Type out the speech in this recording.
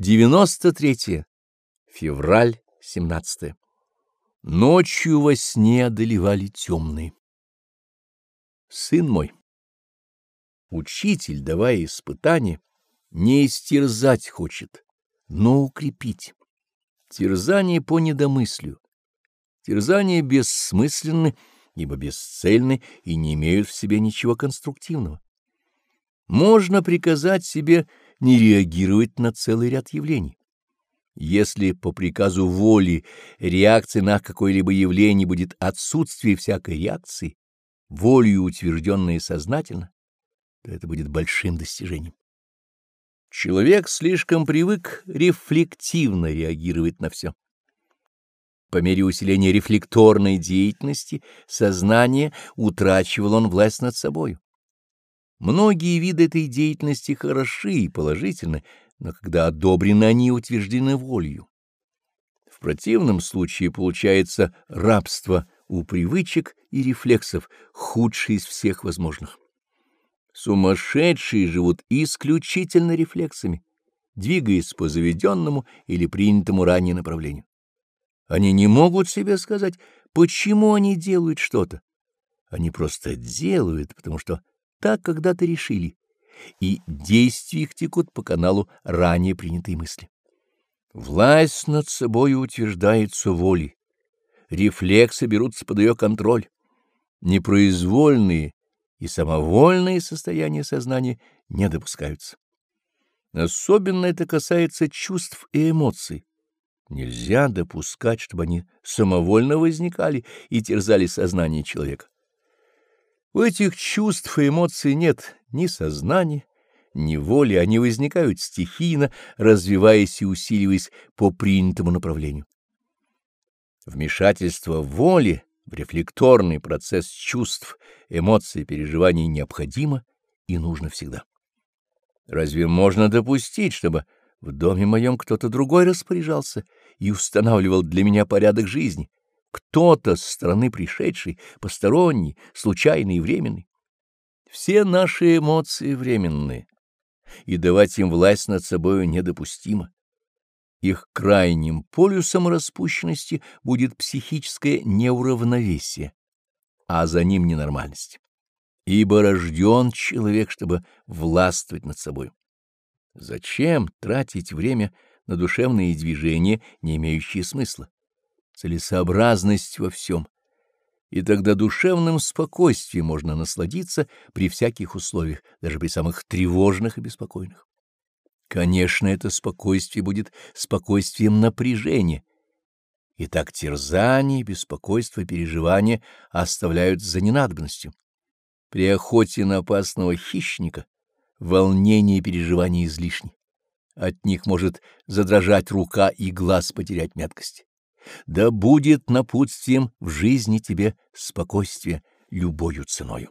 93. Февраль 17. Ночью во сне одолевали темные. Сын мой, учитель, давая испытание, не истерзать хочет, но укрепить. Терзание по недомыслию. Терзания бессмысленны, ибо бесцельны и не имеют в себе ничего конструктивного. Можно приказать себе не реагировать на целый ряд явлений. Если по приказу воли реакции на какое-либо явление будет отсутствие всякой реакции, волею утвержденное сознательно, то это будет большим достижением. Человек слишком привык рефлективно реагировать на все. По мере усиления рефлекторной деятельности сознание утрачивал он власть над собою. Многие виды этой деятельности хороши и положительны, но когда одобрены они утверждены волею. В противном случае получается рабство у привычек и рефлексов, худший из всех возможных. Сумасшедшие живут исключительно рефлексами, двигаясь по заведенному или принятому ранее направлению. Они не могут себе сказать, почему они делают что-то. Они просто делают, потому что так когда-то решили, и действия их текут по каналу ранее принятой мысли. Власть над собой утверждается волей, рефлексы берутся под ее контроль, непроизвольные и самовольные состояния сознания не допускаются. Особенно это касается чувств и эмоций. Нельзя допускать, чтобы они самовольно возникали и терзали сознание человека. У этих чувств и эмоций нет ни сознания, ни воли, они возникают стихийно, развиваясь и усиливаясь по принятому направлению. Вмешательство воли в рефлекторный процесс чувств, эмоций, переживаний необходимо и нужно всегда. Разве можно допустить, чтобы в доме моем кто-то другой распоряжался и устанавливал для меня порядок жизни? Кто-то с стороны пришедший, посторонний, случайный и временный. Все наши эмоции временные, и давать им власть над собою недопустимо. Их крайним полюсом распущенности будет психическое неуравновесие, а за ним ненормальность. Ибо рожден человек, чтобы властвовать над собой. Зачем тратить время на душевные движения, не имеющие смысла? Целесообразность во всем, и тогда душевным спокойствием можно насладиться при всяких условиях, даже при самых тревожных и беспокойных. Конечно, это спокойствие будет спокойствием напряжения, и так терзание, беспокойство, переживания оставляют за ненадобностью. При охоте на опасного хищника волнение и переживания излишни. От них может задрожать рука и глаз потерять меткость да будет напутствием в жизни тебе спокойствие любою ценою.